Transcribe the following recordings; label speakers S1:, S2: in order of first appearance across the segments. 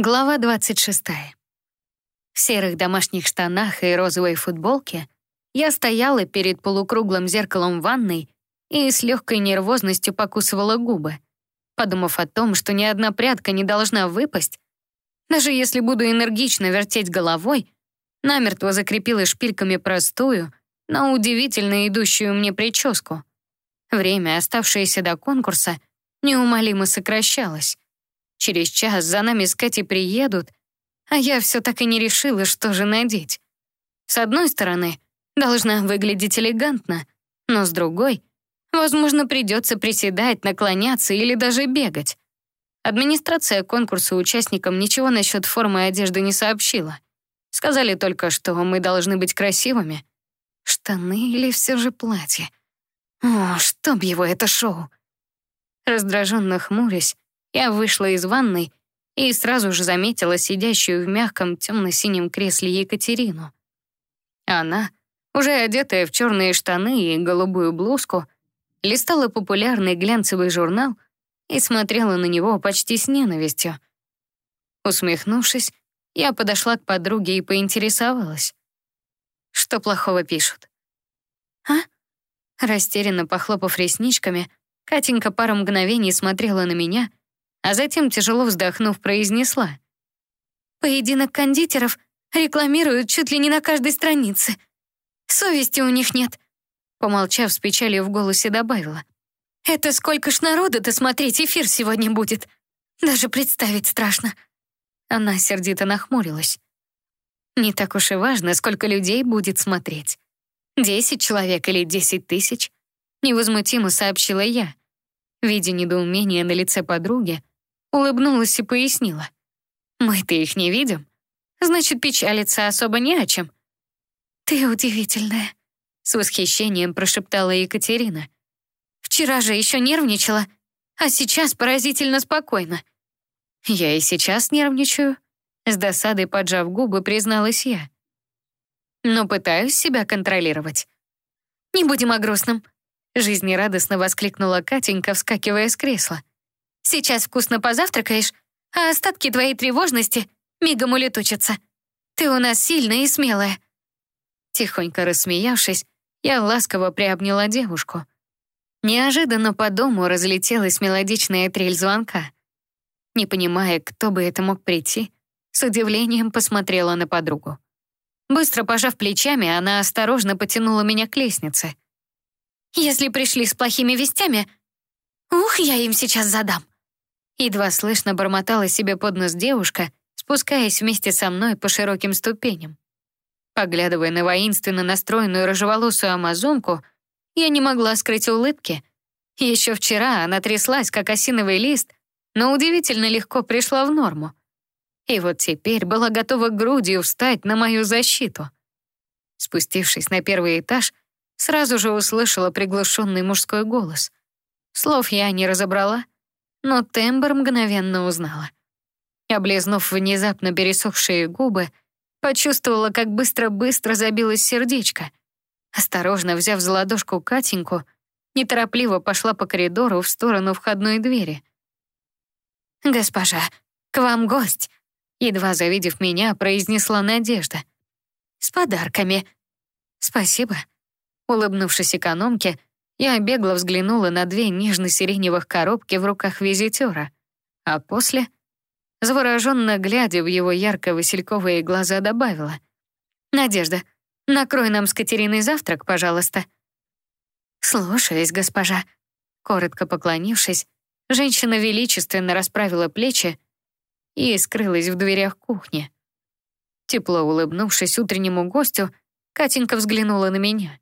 S1: Глава 26. В серых домашних штанах и розовой футболке я стояла перед полукруглым зеркалом ванной и с легкой нервозностью покусывала губы, подумав о том, что ни одна прядка не должна выпасть, даже если буду энергично вертеть головой, намертво закрепила шпильками простую, но удивительно идущую мне прическу. Время, оставшееся до конкурса, неумолимо сокращалось. Через час за нами с Катей приедут, а я все так и не решила, что же надеть. С одной стороны, должна выглядеть элегантно, но с другой, возможно, придется приседать, наклоняться или даже бегать. Администрация конкурса участникам ничего насчет формы одежды не сообщила. Сказали только, что мы должны быть красивыми. Штаны или все же платье? О, чтоб его это шоу! Раздраженно хмурясь, я вышла из ванной и сразу же заметила сидящую в мягком темно-синем кресле Екатерину. Она, уже одетая в черные штаны и голубую блузку, листала популярный глянцевый журнал и смотрела на него почти с ненавистью. Усмехнувшись, я подошла к подруге и поинтересовалась. Что плохого пишут? «А?» Растерянно похлопав ресничками, Катенька пару мгновений смотрела на меня, а затем, тяжело вздохнув, произнесла. «Поединок кондитеров рекламируют чуть ли не на каждой странице. Совести у них нет», помолчав с печалью в голосе добавила. «Это сколько ж народу-то смотреть эфир сегодня будет? Даже представить страшно». Она сердито нахмурилась. «Не так уж и важно, сколько людей будет смотреть. Десять человек или десять тысяч?» Невозмутимо сообщила я. Видя недоумение на лице подруги, улыбнулась и пояснила. «Мы-то их не видим. Значит, печалиться особо не о чем». «Ты удивительная», — с восхищением прошептала Екатерина. «Вчера же еще нервничала, а сейчас поразительно спокойно». «Я и сейчас нервничаю», — с досадой поджав губы, призналась я. «Но пытаюсь себя контролировать». «Не будем о грустном», — жизнерадостно воскликнула Катенька, вскакивая с кресла. Сейчас вкусно позавтракаешь, а остатки твоей тревожности мигом улетучатся. Ты у нас сильная и смелая». Тихонько рассмеявшись, я ласково приобняла девушку. Неожиданно по дому разлетелась мелодичная трель звонка. Не понимая, кто бы это мог прийти, с удивлением посмотрела на подругу. Быстро пожав плечами, она осторожно потянула меня к лестнице. «Если пришли с плохими вестями, ух, я им сейчас задам!» Едва слышно бормотала себе под нос девушка, спускаясь вместе со мной по широким ступеням. Поглядывая на воинственно настроенную рыжеволосую амазонку, я не могла скрыть улыбки. Еще вчера она тряслась, как осиновый лист, но удивительно легко пришла в норму. И вот теперь была готова грудью встать на мою защиту. Спустившись на первый этаж, сразу же услышала приглушенный мужской голос. Слов я не разобрала — но тембр мгновенно узнала. Облизнув внезапно пересохшие губы, почувствовала, как быстро-быстро забилось сердечко. Осторожно взяв за ладошку Катеньку, неторопливо пошла по коридору в сторону входной двери. «Госпожа, к вам гость!» Едва завидев меня, произнесла Надежда. «С подарками». «Спасибо». Улыбнувшись экономке, я бегло взглянула на две нежно-сиреневых коробки в руках визитера, а после, завороженно глядя в его ярко-васильковые глаза, добавила. «Надежда, накрой нам с Катериной завтрак, пожалуйста». «Слушаюсь, госпожа». Коротко поклонившись, женщина величественно расправила плечи и скрылась в дверях кухни. Тепло улыбнувшись утреннему гостю, Катенька взглянула на меня.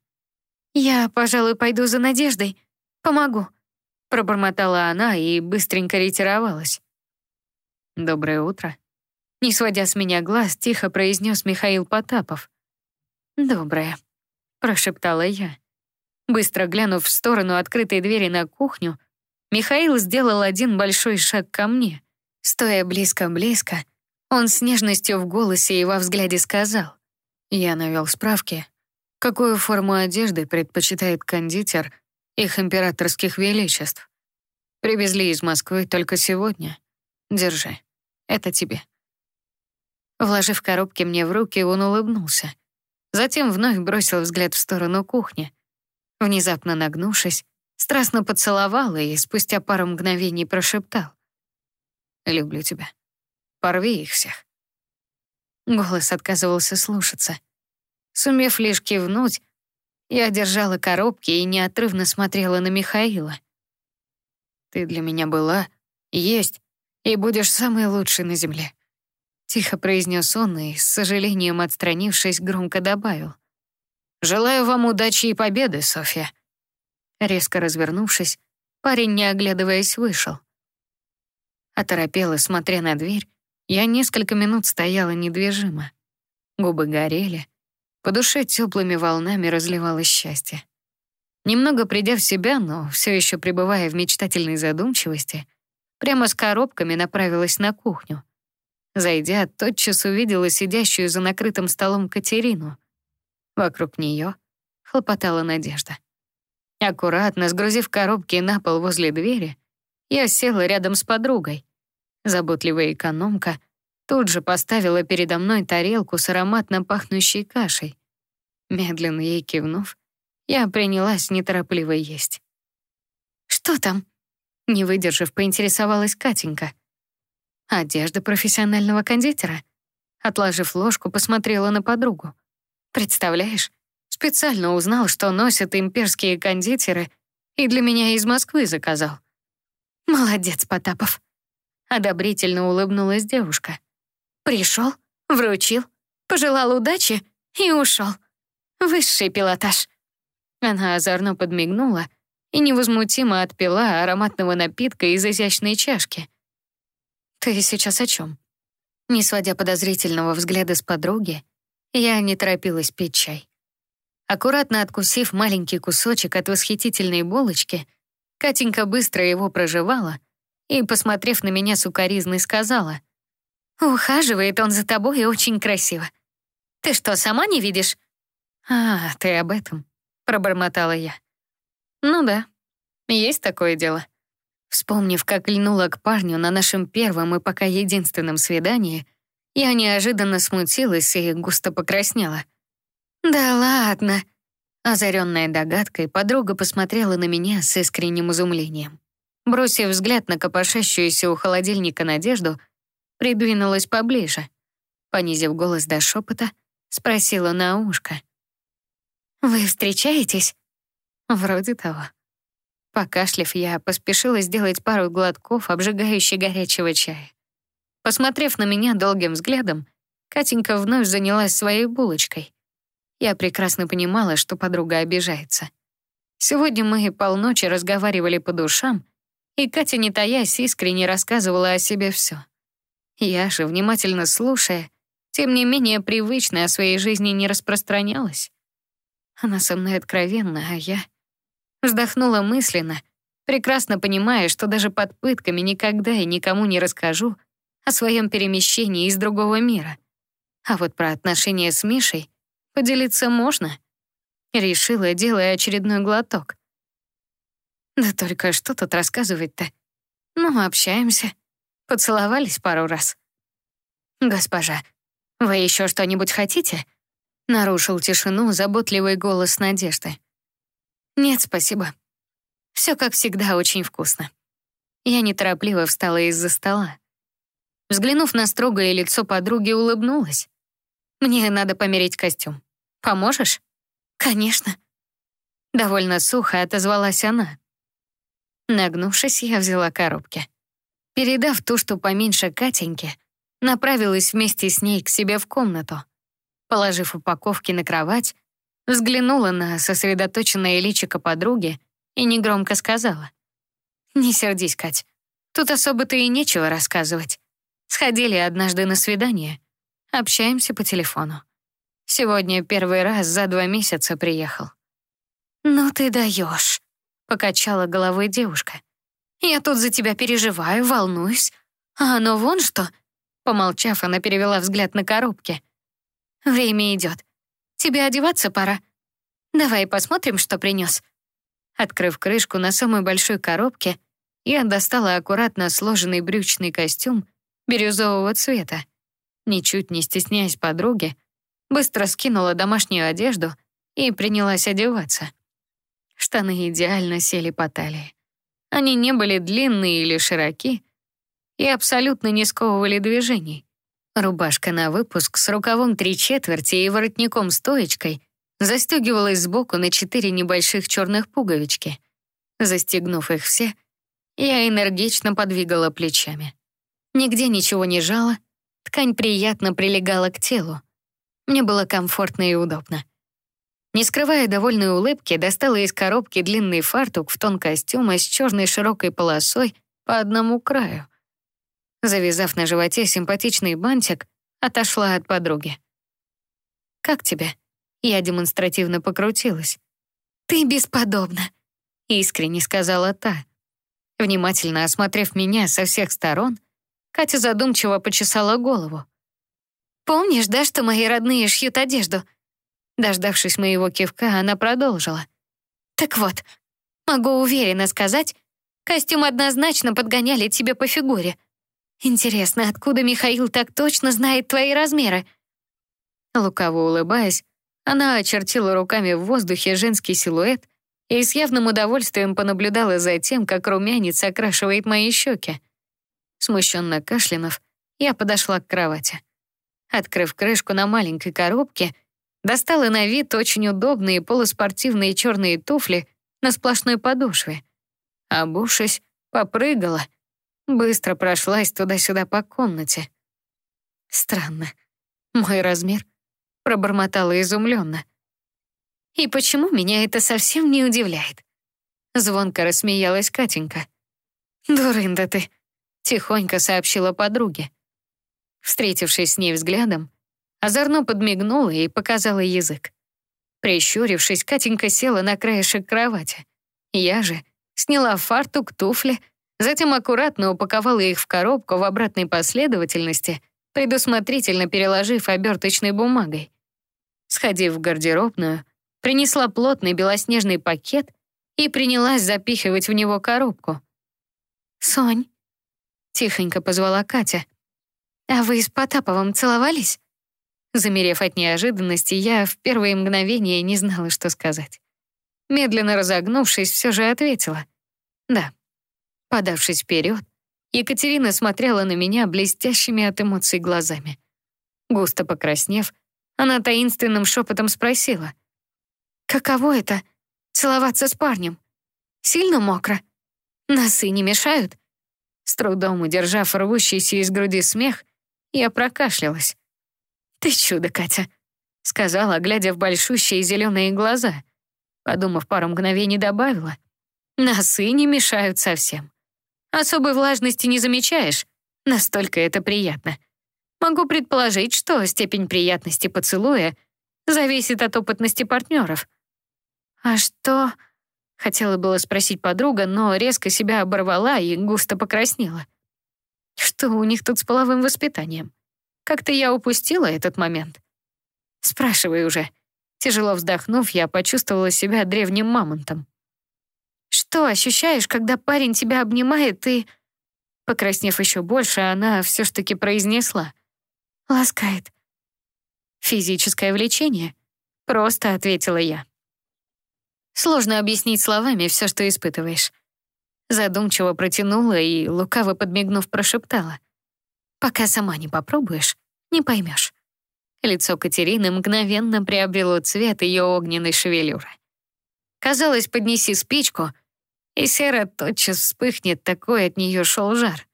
S1: «Я, пожалуй, пойду за Надеждой. Помогу», — пробормотала она и быстренько ретировалась. «Доброе утро», — не сводя с меня глаз, тихо произнес Михаил Потапов. «Доброе», — прошептала я. Быстро глянув в сторону открытой двери на кухню, Михаил сделал один большой шаг ко мне. Стоя близко-близко, он с нежностью в голосе и во взгляде сказал. Я навел справки, Какую форму одежды предпочитает кондитер их императорских величеств? Привезли из Москвы только сегодня. Держи, это тебе. Вложив коробки мне в руки, он улыбнулся. Затем вновь бросил взгляд в сторону кухни. Внезапно нагнувшись, страстно поцеловал и спустя пару мгновений прошептал. «Люблю тебя. Порви их всех». Голос отказывался слушаться. Сумев лишь кивнуть, я держала коробки и неотрывно смотрела на Михаила. «Ты для меня была, есть и будешь самой лучшей на земле», Тихо произнес он и, с сожалением отстранившись, громко добавил. «Желаю вам удачи и победы, Софья». Резко развернувшись, парень, не оглядываясь, вышел. Оторопела, смотря на дверь, я несколько минут стояла недвижимо. Губы горели, по душе теплыми волнами разливалось счастье. Немного придя в себя, но все еще пребывая в мечтательной задумчивости, прямо с коробками направилась на кухню. Зайдя, тотчас увидела сидящую за накрытым столом Катерину. Вокруг нее хлопотала Надежда. Аккуратно сгрузив коробки на пол возле двери, я села рядом с подругой. Заботливая экономка тут же поставила передо мной тарелку с ароматно пахнущей кашей. Медленно ей кивнув, я принялась неторопливо есть. «Что там?» Не выдержав, поинтересовалась Катенька — Одежда профессионального кондитера. Отложив ложку, посмотрела на подругу. Представляешь, специально узнал, что носят имперские кондитеры, и для меня из Москвы заказал. Молодец, Потапов. Одобрительно улыбнулась девушка. Пришел, вручил, пожелал удачи и ушел. Высший пилотаж. Она озорно подмигнула и невозмутимо отпила ароматного напитка из изящной чашки — «Ты сейчас о чем?» Не сводя подозрительного взгляда с подруги, я не торопилась пить чай. Аккуратно откусив маленький кусочек от восхитительной булочки, Катенька быстро его прожевала и, посмотрев на меня сукоризной, сказала, «Ухаживает он за тобой очень красиво. Ты что, сама не видишь?» «А, ты об этом», — пробормотала я. «Ну да, есть такое дело». Вспомнив, как льнула к парню на нашем первом и пока единственном свидании, я неожиданно смутилась и густо покраснела. «Да ладно!» Озаренная догадкой, подруга посмотрела на меня с искренним изумлением. Бросив взгляд на копошащуюся у холодильника Надежду, придвинулась поближе. Понизив голос до шепота, спросила на ушко. «Вы встречаетесь?» «Вроде того». Покашлив, я поспешила сделать пару глотков обжигающей горячего чая. Посмотрев на меня долгим взглядом, Катенька вновь занялась своей булочкой. Я прекрасно понимала, что подруга обижается. Сегодня мы полночи разговаривали по душам, и Катя, не таясь, искренне рассказывала о себе все. Я же, внимательно слушая, тем не менее привычно о своей жизни не распространялась. Она со мной откровенна, а я Вздохнула мысленно, прекрасно понимая, что даже под пытками никогда и никому не расскажу о своем перемещении из другого мира. А вот про отношения с Мишей поделиться можно. Решила, делая очередной глоток. Да только что тут рассказывать-то? Ну, общаемся. Поцеловались пару раз. «Госпожа, вы еще что-нибудь хотите?» Нарушил тишину заботливый голос Надежды. «Нет, спасибо. Все, как всегда, очень вкусно». Я неторопливо встала из-за стола. Взглянув на строгое лицо подруги, улыбнулась. «Мне надо померить костюм. Поможешь?» «Конечно». Довольно сухо отозвалась она. Нагнувшись, я взяла коробки. Передав ту, что поменьше Катеньке, направилась вместе с ней к себе в комнату. Положив упаковки на кровать, Взглянула на сосредоточенное личико подруги и негромко сказала. «Не сердись, Кать. Тут особо-то и нечего рассказывать. Сходили однажды на свидание. Общаемся по телефону. Сегодня первый раз за два месяца приехал». «Ну ты даешь», — покачала головой девушка. «Я тут за тебя переживаю, волнуюсь. А оно вон что». Помолчав, она перевела взгляд на коробки. «Время идет. Тебе одеваться пора. Давай посмотрим, что принес». Открыв крышку на самой большой коробке, я достала аккуратно сложенный брючный костюм бирюзового цвета. ничуть не стесняясь подруги, быстро скинула домашнюю одежду и принялась одеваться. Штаны идеально сели по талии. Они не были длинные или широки и абсолютно не сковывали движений. Рубашка на выпуск с рукавом три четверти и воротником-стоечкой застегивалась сбоку на четыре небольших черных пуговички. Застегнув их все, я энергично подвигала плечами. Нигде ничего не жало, ткань приятно прилегала к телу. Мне было комфортно и удобно. Не скрывая довольной улыбки, достала из коробки длинный фартук в тон костюма с черной широкой полосой по одному краю. Завязав на животе симпатичный бантик, отошла от подруги. «Как тебе?» Я демонстративно покрутилась. «Ты бесподобна», — искренне сказала та. Внимательно осмотрев меня со всех сторон, Катя задумчиво почесала голову. «Помнишь, да, что мои родные шьют одежду?» Дождавшись моего кивка, она продолжила. «Так вот, могу уверенно сказать, костюм однозначно подгоняли тебе по фигуре. Интересно, откуда Михаил так точно знает твои размеры?» Лукаво улыбаясь, она очертила руками в воздухе женский силуэт и с явным удовольствием понаблюдала за тем, как румянец окрашивает мои щеки. Смущенно кашлянув, я подошла к кровати. Открыв крышку на маленькой коробке, достала на вид очень удобные полуспортивные черные туфли на сплошной подошве. Обувшись, попрыгала, быстро прошлась туда-сюда по комнате. Странно. Мой размер пробормотала изумленно. И почему меня это совсем не удивляет? Звонко рассмеялась Катенька. «Дурында ты», — тихонько сообщила подруге. Встретившись с ней взглядом, озорно подмигнула и показала язык. Прищурившись, Катенька села на краешек кровати. Я же сняла фартук, туфли, затем аккуратно упаковала их в коробку в обратной последовательности, предусмотрительно переложив оберточной бумагой. Сходив в гардеробную, принесла плотный белоснежный пакет и принялась запихивать в него коробку. «Сонь», — тихонько позвала Катя, «а вы с Потаповым целовались?» Замерев от неожиданности, я в первые мгновения не знала, что сказать. Медленно разогнувшись, все же ответила. «Да». Подавшись вперед, Екатерина смотрела на меня блестящими от эмоций глазами. Густо покраснев, она таинственным шепотом спросила. «Каково это — целоваться с парнем? Сильно мокро? Носы не мешают?» С трудом удержав рвущийся из груди смех, я прокашлялась. «Ты чудо, Катя», — сказала, глядя в большущие зеленые глаза. Подумав пару мгновений, добавила. «Носы не мешают совсем. Особой влажности не замечаешь. Настолько это приятно. Могу предположить, что степень приятности поцелуя зависит от опытности партнеров. «А что...» — хотела было спросить подруга, но резко себя оборвала и густо покраснела. Что у них тут с половым воспитанием? Как-то я упустила этот момент. Спрашивай уже. Тяжело вздохнув, я почувствовала себя древним мамонтом. Что ощущаешь, когда парень тебя обнимает и... Покраснев еще больше, она все ж таки произнесла. Ласкает. Физическое влечение? Просто ответила я. Сложно объяснить словами все, что испытываешь. Задумчиво протянула и, лукаво подмигнув, прошептала. Пока сама не попробуешь, не поймешь. Лицо Катерины мгновенно приобрело цвет ее огненной шевелюры. Казалось, поднеси спичку, и сера тотчас вспыхнет, такой от нее шел жар.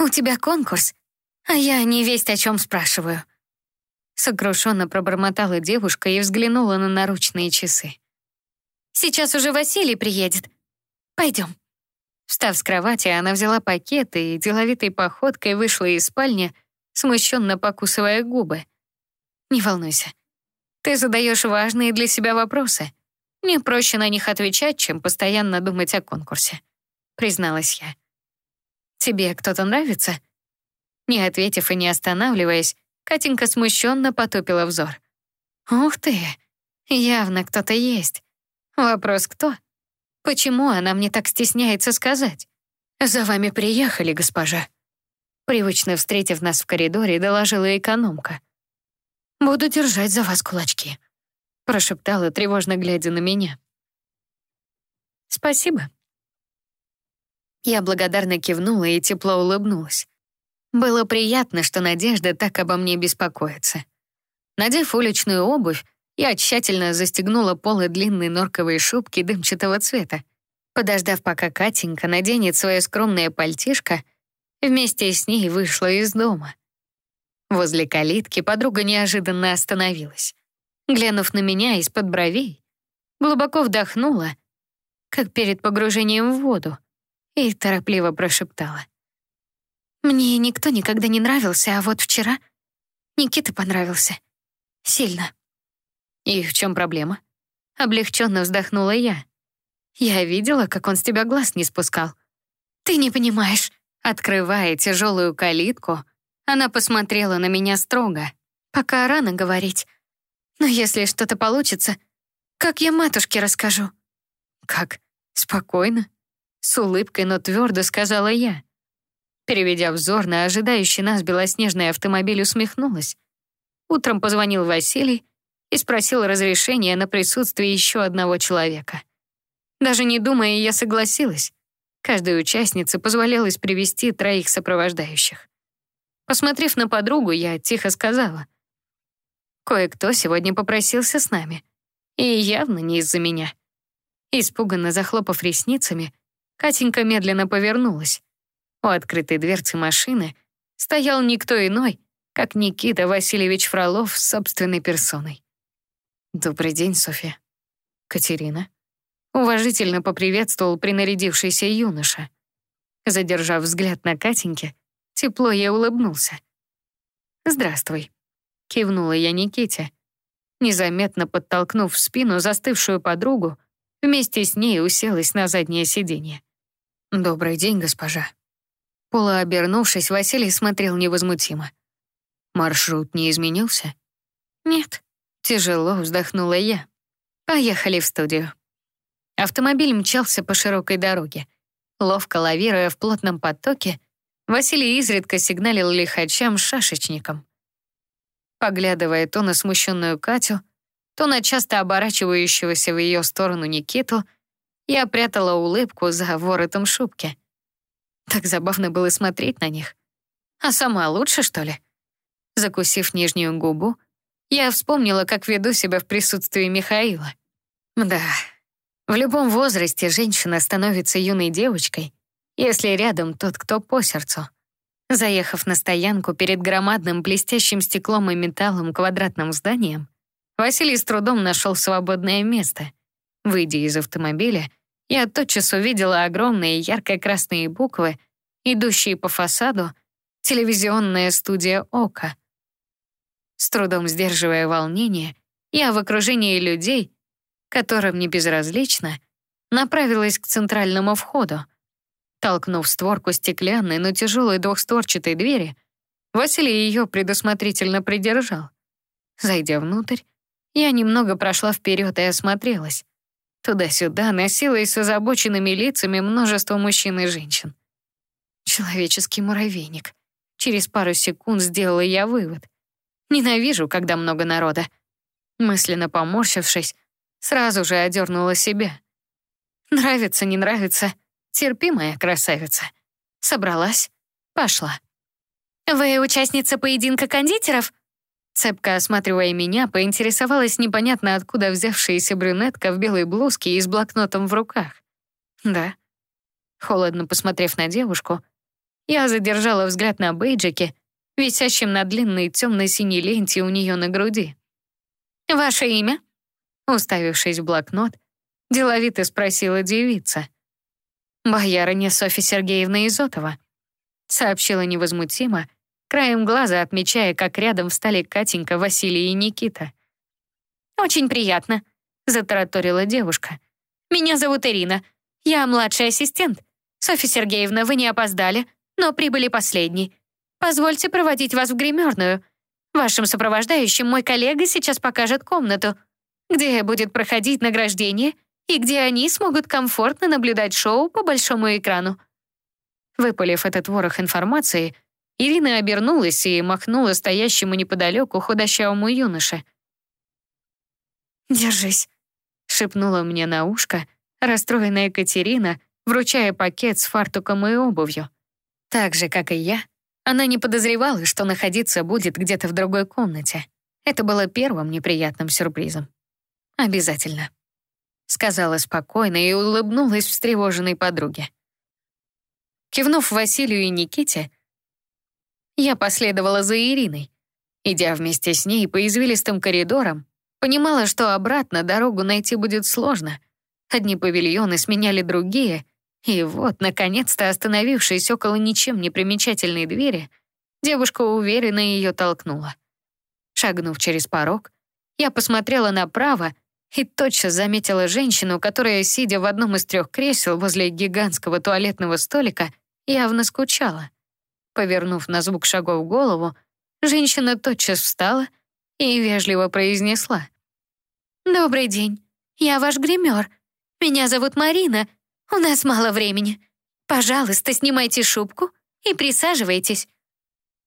S1: «У тебя конкурс? А я не весть о чем спрашиваю. Сокрушенно пробормотала девушка и взглянула на наручные часы. Сейчас уже Василий приедет. Пойдем. Встав с кровати, она взяла пакет и деловитой походкой вышла из спальни, смущенно покусывая губы. «Не волнуйся. Ты задаешь важные для себя вопросы. Мне проще на них отвечать, чем постоянно думать о конкурсе», — призналась я. «Тебе кто-то нравится?» Не ответив и не останавливаясь, Катенька смущенно потупила взор. «Ух ты! Явно кто-то есть. Вопрос кто? Почему она мне так стесняется сказать? За вами приехали, госпожа». Привычно встретив нас в коридоре, доложила экономка. «Буду держать за вас кулачки», — прошептала, тревожно глядя на меня. «Спасибо». Я благодарно кивнула и тепло улыбнулась. Было приятно, что Надежда так обо мне беспокоится. Надев уличную обувь, я тщательно застегнула полы длинной норковой шубки дымчатого цвета. Подождав, пока Катенька наденет свое скромное пальтишко, вместе с ней вышла из дома. Возле калитки подруга неожиданно остановилась. Глянув на меня из-под бровей, глубоко вдохнула, как перед погружением в воду, и торопливо прошептала. Мне никто никогда не нравился, а вот вчера Никита понравился. Сильно. И в чем проблема? Облегченно вздохнула я. Я видела, как он с тебя глаз не спускал. Ты не понимаешь. Открывая тяжелую калитку, она посмотрела на меня строго. Пока рано говорить. Но если что-то получится, как я матушке расскажу? Как? Спокойно? С улыбкой, но твердо сказала я. Переведя взор на ожидающий нас белоснежный автомобиль, усмехнулась. Утром позвонил Василий и спросил разрешения на присутствие еще одного человека. Даже не думая, я согласилась. Каждой участнице позволялось привести троих сопровождающих. Посмотрев на подругу, я тихо сказала. «Кое-кто сегодня попросился с нами. И явно не из-за меня». Испуганно захлопав ресницами, Катенька медленно повернулась. У открытой дверцы машины стоял никто иной, как Никита Васильевич Фролов с собственной персоной. «Добрый день, Софья». «Катерина». Уважительно поприветствовал принарядившийся юноша. Задержав взгляд на Катеньке, тепло я улыбнулся. «Здравствуй», — кивнула я Никите. Незаметно подтолкнув в спину застывшую подругу, вместе с ней уселась на заднее сиденье. «Добрый день, госпожа», Полуобернувшись, Василий смотрел невозмутимо. Маршрут не изменился? Нет. Тяжело вздохнула я. Поехали в студию. Автомобиль мчался по широкой дороге. Ловко лавируя в плотном потоке, Василий изредка сигналил лихачам-шашечникам. Поглядывая то на смущенную Катю, то на часто оборачивающегося в ее сторону Никиту, я прятала улыбку за воротом шубки — так забавно было смотреть на них. А сама лучше, что ли? Закусив нижнюю губу, я вспомнила, как веду себя в присутствии Михаила. Да, в любом возрасте женщина становится юной девочкой, если рядом тот, кто по сердцу. Заехав на стоянку перед громадным блестящим стеклом и металлом квадратным зданием, Василий с трудом нашел свободное место. Выйдя из автомобиля, я тотчас увидела огромные ярко-красные буквы, идущие по фасаду телевизионная студия «Ока». С трудом сдерживая волнение, я в окружении людей, которым не безразлично, направилась к центральному входу. Толкнув створку стеклянной, но тяжелой двухстворчатой двери, Василий ее предусмотрительно придержал. Зайдя внутрь, я немного прошла вперед и осмотрелась. Туда-сюда носилось с озабоченными лицами множество мужчин и женщин. Человеческий муравейник. Через пару секунд сделала я вывод. Ненавижу, когда много народа. Мысленно поморщившись, сразу же одернула себя. Нравится, не нравится, терпи, моя красавица. Собралась, пошла. «Вы участница поединка кондитеров?» Цепко осматривая меня, поинтересовалась непонятно откуда взявшаяся брюнетка в белой блузке и с блокнотом в руках. «Да». Холодно посмотрев на девушку, я задержала взгляд на бейджике, висящем на длинной темно-синей ленте у нее на груди. «Ваше имя?» Уставившись в блокнот, деловито спросила девица. «Боярыня Софья Сергеевна Изотова», сообщила невозмутимо, краем глаза отмечая, как рядом встали Катенька, Василий и Никита. «Очень приятно», — затараторила девушка. «Меня зовут Ирина. Я младший ассистент. Софья Сергеевна, вы не опоздали, но прибыли последней. Позвольте проводить вас в гримерную. Вашим сопровождающим мой коллега сейчас покажет комнату, где будет проходить награждение и где они смогут комфортно наблюдать шоу по большому экрану». Выпалив этот ворох информации, Ирина обернулась и махнула стоящему неподалеку худощавому юноше. «Держись», — шепнула мне на ушко расстроенная Екатерина, вручая пакет с фартуком и обувью. Так же, как и я, она не подозревала, что находиться будет где-то в другой комнате. Это было первым неприятным сюрпризом. «Обязательно», — сказала спокойно и улыбнулась встревоженной подруге. Кивнув Василию и Никите, я последовала за Ириной. Идя вместе с ней по извилистым коридорам, понимала, что обратно дорогу найти будет сложно. Одни павильоны сменяли другие, и вот, наконец-то, остановившись около ничем не примечательной двери, девушка уверенно ее толкнула. Шагнув через порог, я посмотрела направо и тотчас заметила женщину, которая, сидя в одном из трех кресел возле гигантского туалетного столика, явно скучала. Повернув на звук шагов голову, женщина тотчас встала и вежливо произнесла. «Добрый день. Я ваш гример. Меня зовут Марина. У нас мало времени. Пожалуйста, снимайте шубку и присаживайтесь».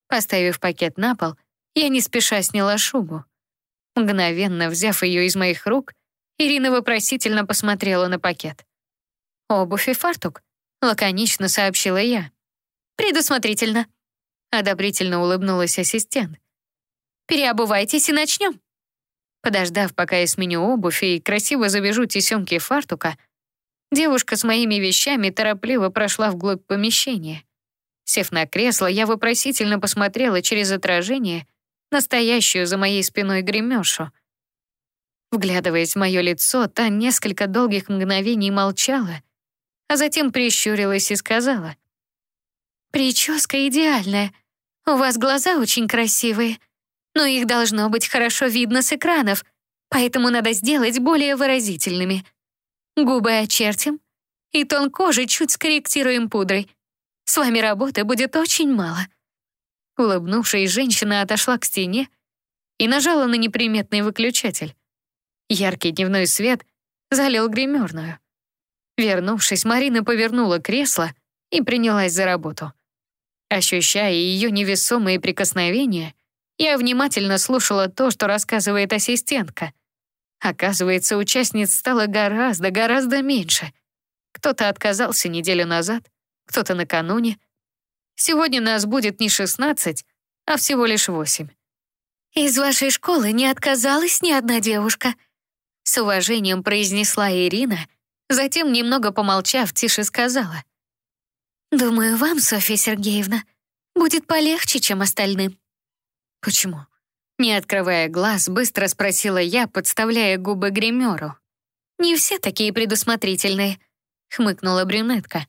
S1: Поставив пакет на пол, я не спеша сняла шубу. Мгновенно взяв ее из моих рук, Ирина вопросительно посмотрела на пакет. «Обувь и фартук», — лаконично сообщила я. «Предусмотрительно», — одобрительно улыбнулась ассистент. «Переобувайтесь и начнем». Подождав, пока я сменю обувь и красиво завяжу тесемки фартука, девушка с моими вещами торопливо прошла вглубь помещения. Сев на кресло, я вопросительно посмотрела через отражение настоящую за моей спиной гремешу. Вглядываясь в мое лицо, та несколько долгих мгновений молчала, а затем прищурилась и сказала. «Прическа идеальная. У вас глаза очень красивые, но их должно быть хорошо видно с экранов, поэтому надо сделать более выразительными. Губы очертим, и тон кожи чуть скорректируем пудрой. С вами работы будет очень мало». Улыбнувшись, женщина отошла к стене и нажала на неприметный выключатель. Яркий дневной свет залил гримерную. Вернувшись, Марина повернула кресло и принялась за работу. Ощущая ее невесомые прикосновения, я внимательно слушала то, что рассказывает ассистентка. Оказывается, участниц стало гораздо-гораздо меньше. Кто-то отказался неделю назад, кто-то накануне — Сегодня нас будет не 16, а всего лишь 8. «Из вашей школы не отказалась ни одна девушка», с уважением произнесла Ирина, затем, немного помолчав, тише сказала. «Думаю, вам, Софья Сергеевна, будет полегче, чем остальным». «Почему?» Не открывая глаз, быстро спросила я, подставляя губы гримеру. «Не все такие предусмотрительные», — хмыкнула брюнетка.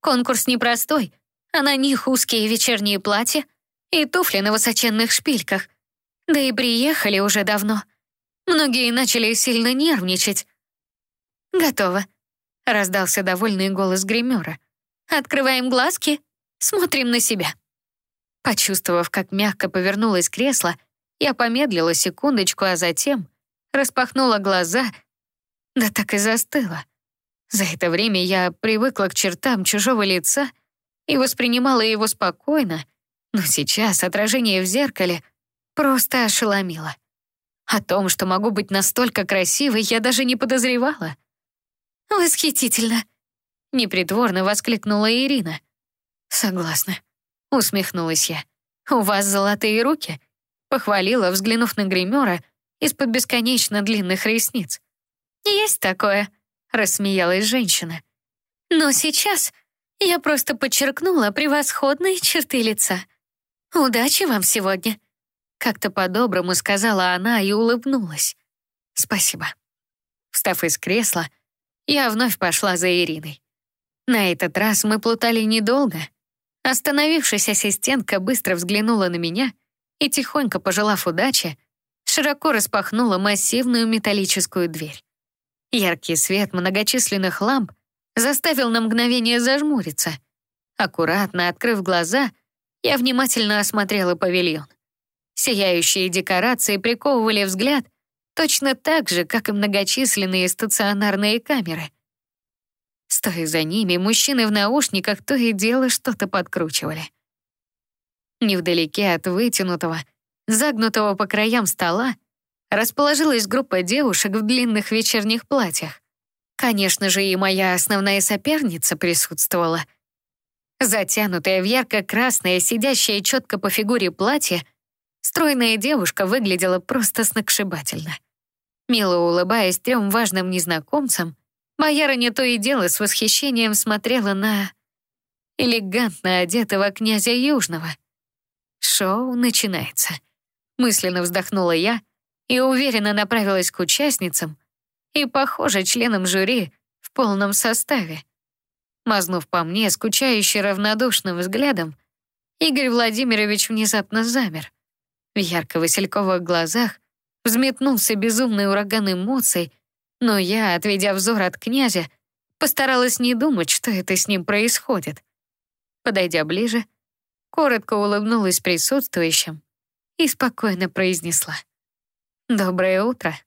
S1: «Конкурс непростой, а на них узкие вечерние платья и туфли на высоченных шпильках. Да и приехали уже давно. Многие начали сильно нервничать. «Готово», — раздался довольный голос гримера. «Открываем глазки, смотрим на себя». Почувствовав, как мягко повернулось кресло, я помедлила секундочку, а затем распахнула глаза, да так и застыла. За это время я привыкла к чертам чужого лица — и воспринимала его спокойно, но сейчас отражение в зеркале просто ошеломило. О том, что могу быть настолько красивой, я даже не подозревала. «Восхитительно!» — непритворно воскликнула Ирина. «Согласна», — усмехнулась я. «У вас золотые руки», — похвалила, взглянув на гримера из-под бесконечно длинных ресниц. «Есть такое», — рассмеялась женщина. «Но сейчас я просто подчеркнула превосходные черты лица. Удачи вам сегодня. Как-то по-доброму сказала она и улыбнулась. Спасибо. Встав из кресла, я вновь пошла за Ириной. На этот раз мы плутали недолго. Остановившись, ассистентка быстро взглянула на меня и, тихонько пожелав удачи, широко распахнула массивную металлическую дверь. Яркий свет многочисленных ламп заставил на мгновение зажмуриться. Аккуратно открыв глаза, я внимательно осмотрела павильон. Сияющие декорации приковывали взгляд точно так же, как и многочисленные стационарные камеры. Стоя за ними, мужчины в наушниках то и дело что-то подкручивали. Невдалеке от вытянутого, загнутого по краям стола, расположилась группа девушек в длинных вечерних платьях. Конечно же, и моя основная соперница присутствовала. Затянутая в ярко-красное, сидящее четко по фигуре платье, стройная девушка выглядела просто сногсшибательно. Мило улыбаясь трем важным незнакомцам, Бояра не то и дело с восхищением смотрела на элегантно одетого князя Южного. Шоу начинается. Мысленно вздохнула я и уверенно направилась к участницам и, похоже, членам жюри в полном составе. Мазнув по мне скучающе равнодушным взглядом, Игорь Владимирович внезапно замер. В ярко-васильковых глазах взметнулся безумный ураган эмоций, но я, отведя взор от князя, постаралась не думать, что это с ним происходит. Подойдя ближе, коротко улыбнулась присутствующим и спокойно произнесла. «Доброе утро».